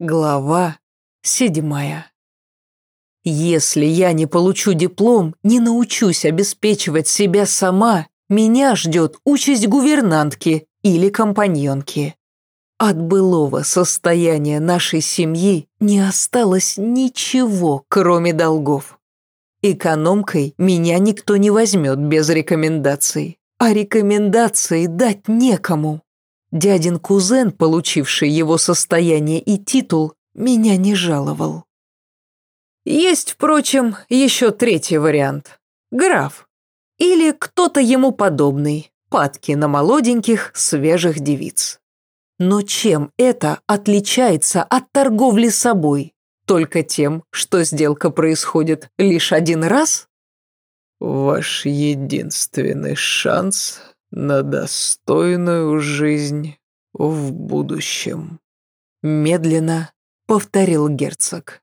Глава седьмая. Если я не получу диплом, не научусь обеспечивать себя сама, меня ждет участь гувернантки или компаньонки. От былого состояния нашей семьи не осталось ничего, кроме долгов. Экономкой меня никто не возьмет без рекомендаций, а рекомендации дать некому. Дядин кузен, получивший его состояние и титул, меня не жаловал. Есть, впрочем, еще третий вариант. Граф. Или кто-то ему подобный, падки на молоденьких, свежих девиц. Но чем это отличается от торговли собой? Только тем, что сделка происходит лишь один раз? Ваш единственный шанс на достойную жизнь в будущем», — медленно повторил герцог.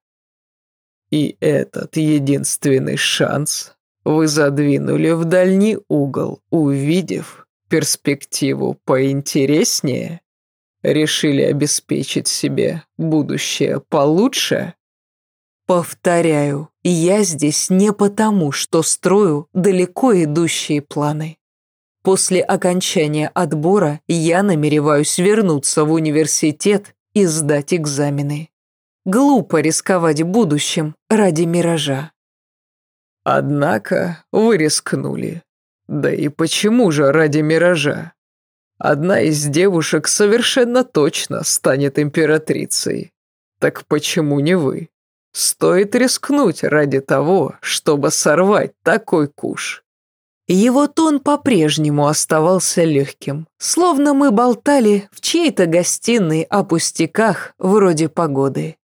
«И этот единственный шанс вы задвинули в дальний угол, увидев перспективу поинтереснее? Решили обеспечить себе будущее получше?» Повторяю, я здесь не потому, что строю далеко идущие планы. После окончания отбора я намереваюсь вернуться в университет и сдать экзамены. Глупо рисковать будущим ради миража. Однако вы рискнули. Да и почему же ради миража? Одна из девушек совершенно точно станет императрицей. Так почему не вы? Стоит рискнуть ради того, чтобы сорвать такой куш. Его тон по-прежнему оставался легким, словно мы болтали в чьей-то гостиной о пустяках вроде погоды.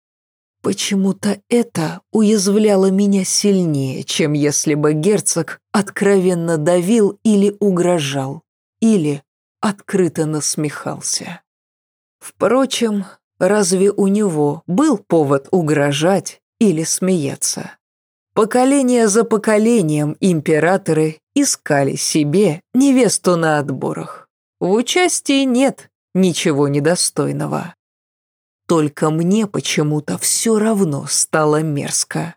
Почему-то это уязвляло меня сильнее, чем если бы герцог откровенно давил или угрожал, или открыто насмехался. Впрочем, разве у него был повод угрожать или смеяться? Поколение за поколением императоры искали себе невесту на отборах. В участии нет ничего недостойного. Только мне почему-то все равно стало мерзко.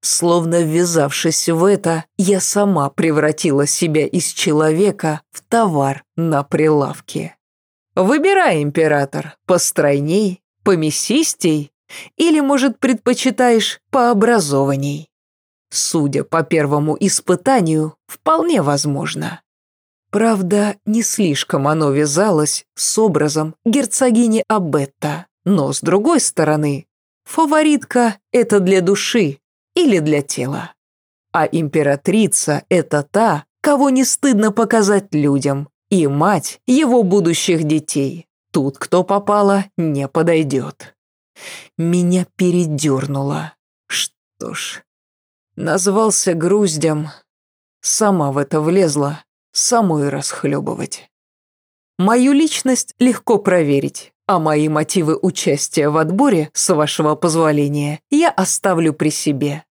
Словно ввязавшись в это, я сама превратила себя из человека в товар на прилавке. Выбирай, император, постройней, помесистей или, может, предпочитаешь пообразованней. Судя по первому испытанию, вполне возможно. Правда, не слишком оно вязалось с образом герцогини Абетта, но с другой стороны, фаворитка – это для души или для тела. А императрица – это та, кого не стыдно показать людям, и мать его будущих детей. Тут кто попало, не подойдет. Меня передернуло. Что ж, Назвался груздем. Сама в это влезла, самой расхлебывать. Мою личность легко проверить, а мои мотивы участия в отборе, с вашего позволения, я оставлю при себе.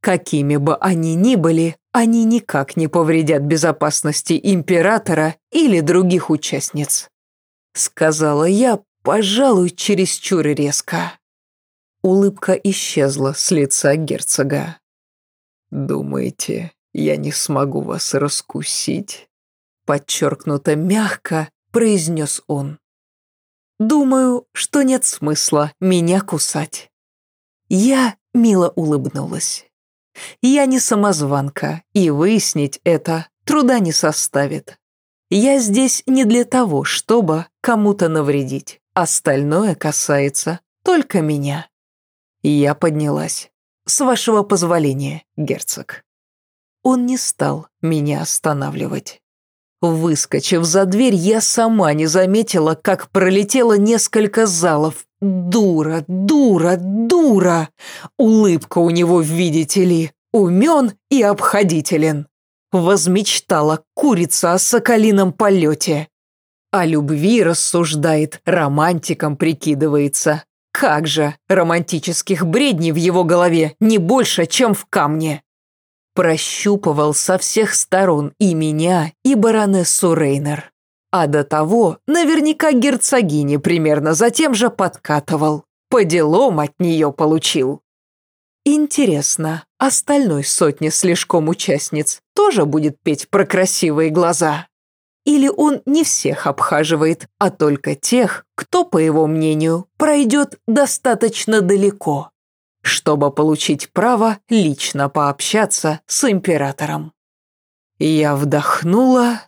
Какими бы они ни были, они никак не повредят безопасности императора или других участниц. Сказала я, пожалуй, чересчур резко. Улыбка исчезла с лица герцога. «Думаете, я не смогу вас раскусить?» Подчеркнуто мягко произнес он. «Думаю, что нет смысла меня кусать». Я мило улыбнулась. Я не самозванка, и выяснить это труда не составит. Я здесь не для того, чтобы кому-то навредить. Остальное касается только меня. Я поднялась. «С вашего позволения, герцог». Он не стал меня останавливать. Выскочив за дверь, я сама не заметила, как пролетело несколько залов. Дура, дура, дура! Улыбка у него, видите ли, умен и обходителен. Возмечтала курица о соколином полете. О любви рассуждает, романтиком прикидывается. Как же, романтических бредней в его голове не больше, чем в камне. Прощупывал со всех сторон и меня, и баронессу Рейнер. А до того наверняка герцогини примерно затем же подкатывал. по делам от нее получил. Интересно, остальной сотни слишком участниц тоже будет петь про красивые глаза? Или он не всех обхаживает, а только тех, кто, по его мнению, пройдет достаточно далеко, чтобы получить право лично пообщаться с императором? Я вдохнула,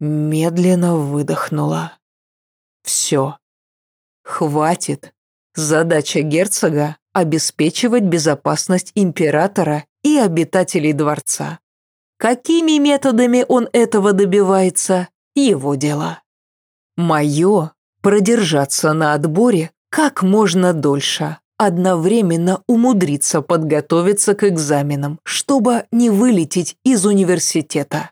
медленно выдохнула. Все. Хватит. Задача герцога – обеспечивать безопасность императора и обитателей дворца. Какими методами он этого добивается – его дело. Мое – продержаться на отборе как можно дольше, одновременно умудриться подготовиться к экзаменам, чтобы не вылететь из университета.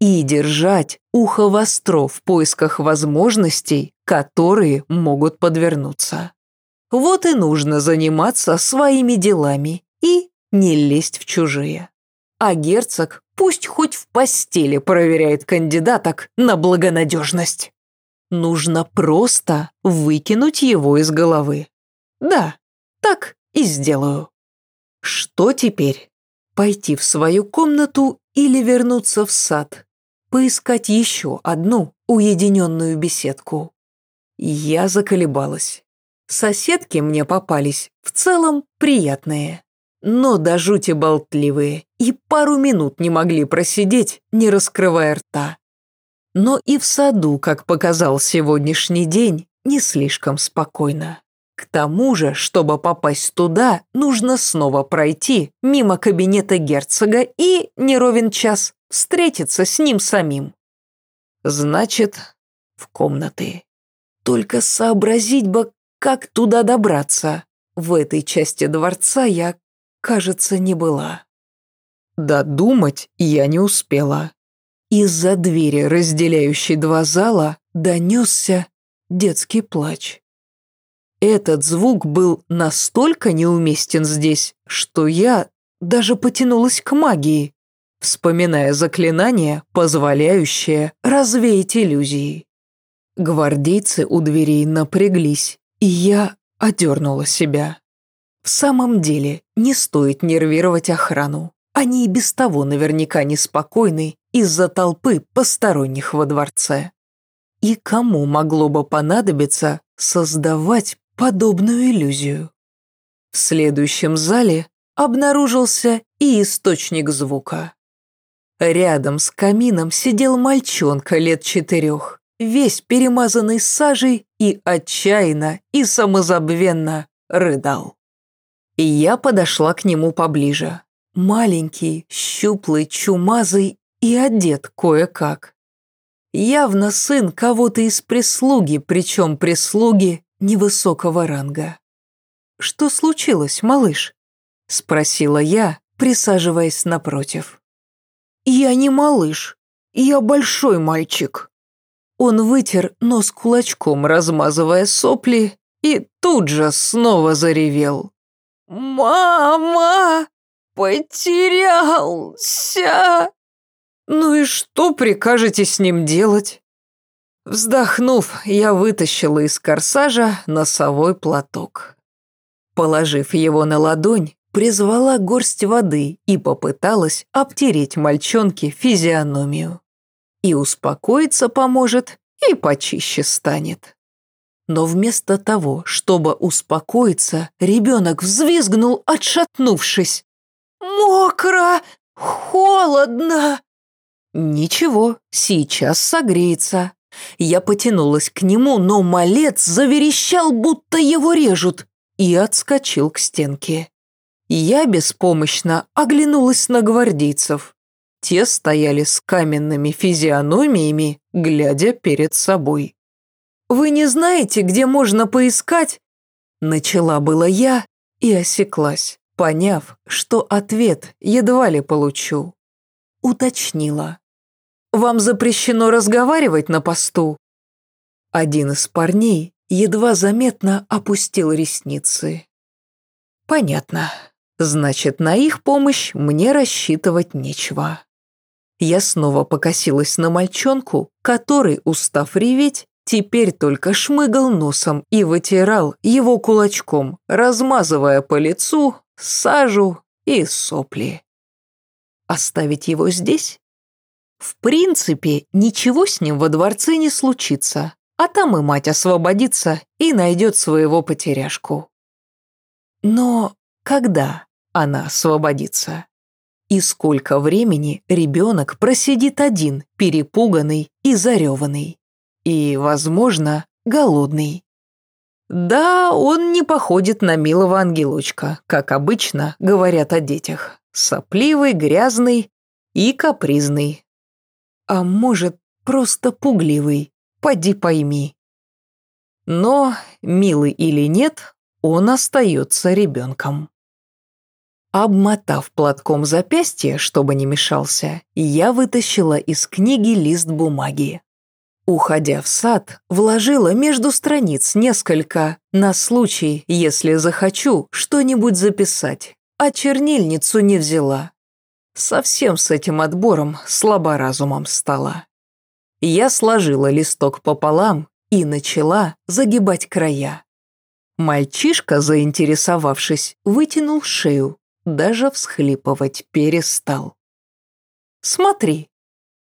И держать ухо востро в поисках возможностей, которые могут подвернуться. Вот и нужно заниматься своими делами и не лезть в чужие. А герцог Пусть хоть в постели проверяет кандидаток на благонадежность. Нужно просто выкинуть его из головы. Да, так и сделаю. Что теперь? Пойти в свою комнату или вернуться в сад? Поискать еще одну уединенную беседку? Я заколебалась. Соседки мне попались в целом приятные но до жути болтливые, и пару минут не могли просидеть, не раскрывая рта. Но и в саду, как показал сегодняшний день, не слишком спокойно. К тому же, чтобы попасть туда, нужно снова пройти мимо кабинета герцога и, не ровен час, встретиться с ним самим. Значит, в комнаты. Только сообразить бы, как туда добраться. В этой части дворца я кажется, не была. Додумать я не успела. Из-за двери, разделяющей два зала, донесся детский плач. Этот звук был настолько неуместен здесь, что я даже потянулась к магии, вспоминая заклинание, позволяющее развеять иллюзии. Гвардейцы у дверей напряглись, и я одернула себя. В самом деле, не стоит нервировать охрану. Они и без того наверняка неспокойны из-за толпы посторонних во дворце. И кому могло бы понадобиться создавать подобную иллюзию? В следующем зале обнаружился и источник звука. Рядом с камином сидел мальчонка лет четырех, весь перемазанный сажей и отчаянно и самозабвенно рыдал. И я подошла к нему поближе. Маленький, щуплый, чумазый и одет кое-как. Явно сын кого-то из прислуги, причем прислуги невысокого ранга. «Что случилось, малыш?» – спросила я, присаживаясь напротив. «Я не малыш, я большой мальчик». Он вытер нос кулачком, размазывая сопли, и тут же снова заревел. «Мама! Потерялся!» «Ну и что прикажете с ним делать?» Вздохнув, я вытащила из корсажа носовой платок. Положив его на ладонь, призвала горсть воды и попыталась обтереть мальчонке физиономию. И успокоиться поможет, и почище станет. Но вместо того, чтобы успокоиться, ребенок взвизгнул, отшатнувшись. «Мокро! Холодно!» «Ничего, сейчас согреется». Я потянулась к нему, но малец заверещал, будто его режут, и отскочил к стенке. Я беспомощно оглянулась на гвардейцев. Те стояли с каменными физиономиями, глядя перед собой. «Вы не знаете, где можно поискать?» Начала было я и осеклась, поняв, что ответ едва ли получу. Уточнила. «Вам запрещено разговаривать на посту?» Один из парней едва заметно опустил ресницы. «Понятно. Значит, на их помощь мне рассчитывать нечего». Я снова покосилась на мальчонку, который, устав реветь, теперь только шмыгал носом и вытирал его кулачком, размазывая по лицу сажу и сопли. Оставить его здесь? В принципе, ничего с ним во дворце не случится, а там и мать освободится и найдет своего потеряшку. Но когда она освободится? И сколько времени ребенок просидит один, перепуганный и зареванный? И, возможно, голодный. Да, он не походит на милого ангелочка, как обычно говорят о детях. Сопливый, грязный и капризный. А может, просто пугливый, поди пойми. Но, милый или нет, он остается ребенком. Обмотав платком запястье, чтобы не мешался, я вытащила из книги лист бумаги. Уходя в сад, вложила между страниц несколько на случай, если захочу что-нибудь записать, а чернильницу не взяла. Совсем с этим отбором слаборазумом стала. Я сложила листок пополам и начала загибать края. Мальчишка, заинтересовавшись, вытянул шею, даже всхлипывать перестал. «Смотри».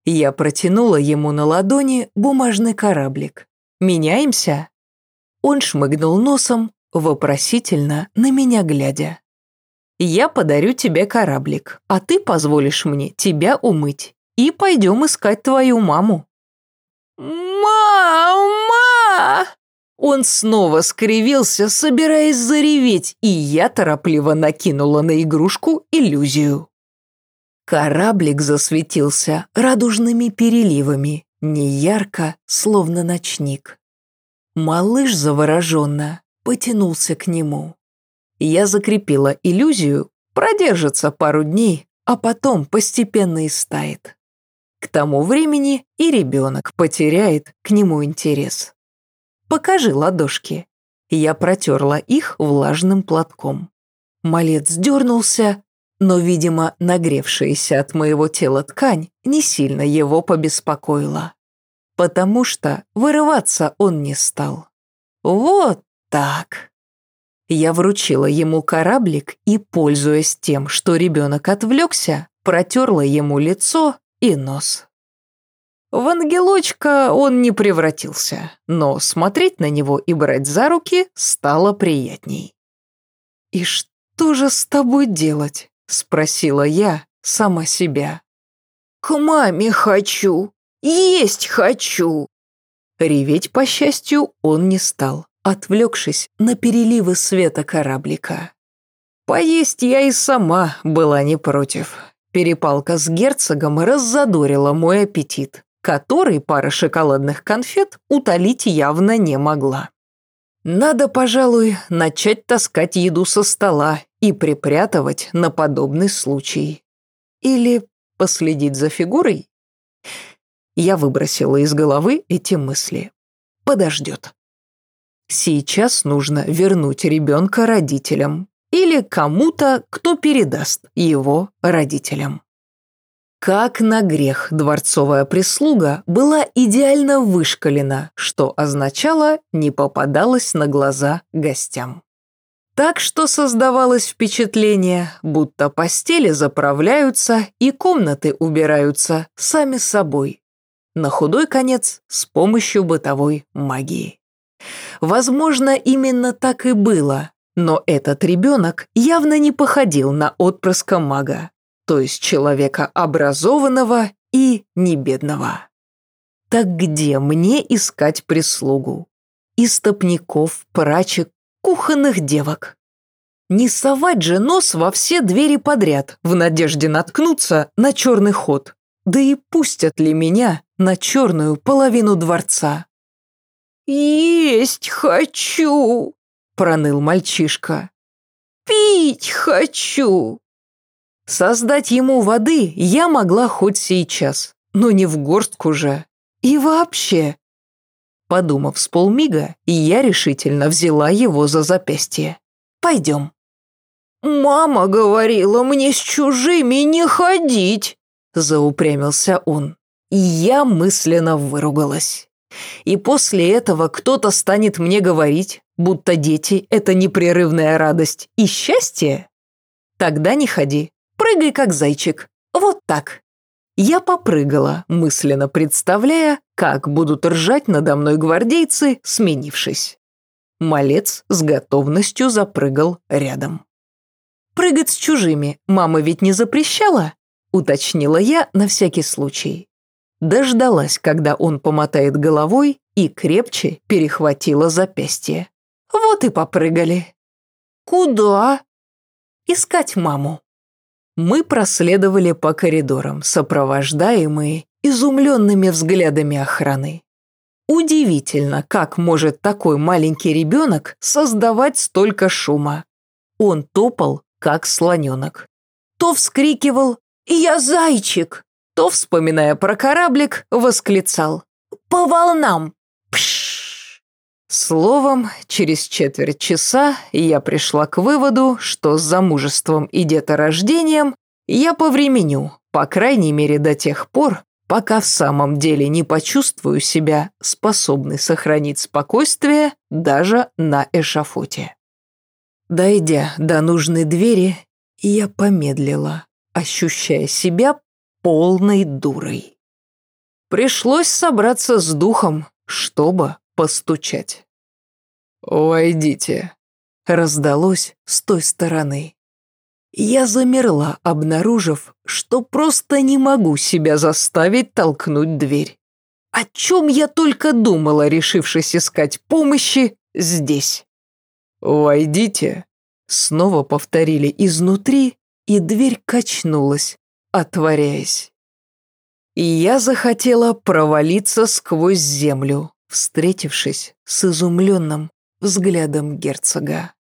Я протянула ему на ладони бумажный кораблик. «Меняемся?» Он шмыгнул носом, вопросительно на меня глядя. «Я подарю тебе кораблик, а ты позволишь мне тебя умыть, и пойдем искать твою маму». «Мама!» Он снова скривился, собираясь зареветь, и я торопливо накинула на игрушку иллюзию. Кораблик засветился радужными переливами, неярко, словно ночник. Малыш завороженно потянулся к нему. Я закрепила иллюзию, продержится пару дней, а потом постепенно истает. К тому времени и ребенок потеряет к нему интерес. Покажи ладошки. Я протерла их влажным платком. Малец дернулся, но, видимо, нагревшаяся от моего тела ткань не сильно его побеспокоила. Потому что вырываться он не стал. Вот так. Я вручила ему кораблик и, пользуясь тем, что ребенок отвлекся, протерла ему лицо и нос. В ангелочка он не превратился, но смотреть на него и брать за руки стало приятней. «И что же с тобой делать?» – спросила я сама себя. «К маме хочу, есть хочу!» Реветь, по счастью, он не стал, отвлекшись на переливы света кораблика. Поесть я и сама была не против. Перепалка с герцогом раззадорила мой аппетит который пара шоколадных конфет утолить явно не могла. Надо, пожалуй, начать таскать еду со стола и припрятывать на подобный случай. Или последить за фигурой? Я выбросила из головы эти мысли. Подождет. Сейчас нужно вернуть ребенка родителям или кому-то, кто передаст его родителям. Как на грех дворцовая прислуга была идеально вышкалена, что означало не попадалась на глаза гостям. Так что создавалось впечатление, будто постели заправляются и комнаты убираются сами собой. На худой конец с помощью бытовой магии. Возможно, именно так и было, но этот ребенок явно не походил на отпрыска мага то есть человека образованного и небедного. Так где мне искать прислугу? Истопников, прачек, кухонных девок. Не совать же нос во все двери подряд, в надежде наткнуться на черный ход. Да и пустят ли меня на черную половину дворца? «Есть хочу!» – проныл мальчишка. «Пить хочу!» Создать ему воды я могла хоть сейчас, но не в горстку же. И вообще. Подумав с полмига, я решительно взяла его за запястье. «Пойдем». «Мама говорила мне с чужими не ходить», – заупрямился он. И я мысленно выругалась. И после этого кто-то станет мне говорить, будто дети – это непрерывная радость и счастье? Тогда не ходи, прыгай как зайчик, вот так. Я попрыгала, мысленно представляя, как будут ржать надо мной гвардейцы, сменившись. Малец с готовностью запрыгал рядом. «Прыгать с чужими мама ведь не запрещала?» – уточнила я на всякий случай. Дождалась, когда он помотает головой и крепче перехватила запястье. Вот и попрыгали. «Куда?» «Искать маму». Мы проследовали по коридорам, сопровождаемые изумленными взглядами охраны. Удивительно, как может такой маленький ребенок создавать столько шума. Он топал, как слоненок. То вскрикивал «Я зайчик!», то, вспоминая про кораблик, восклицал «По волнам!» Словом, через четверть часа я пришла к выводу, что с замужеством и деторождением я повременю, по крайней мере до тех пор, пока в самом деле не почувствую себя способной сохранить спокойствие даже на эшафоте. Дойдя до нужной двери, я помедлила, ощущая себя полной дурой. Пришлось собраться с духом, чтобы постучать. «Войдите», — раздалось с той стороны. Я замерла, обнаружив, что просто не могу себя заставить толкнуть дверь. О чем я только думала, решившись искать помощи здесь. «Войдите», — снова повторили изнутри, и дверь качнулась, отворяясь. И я захотела провалиться сквозь землю, встретившись с изумленным взглядом герцога.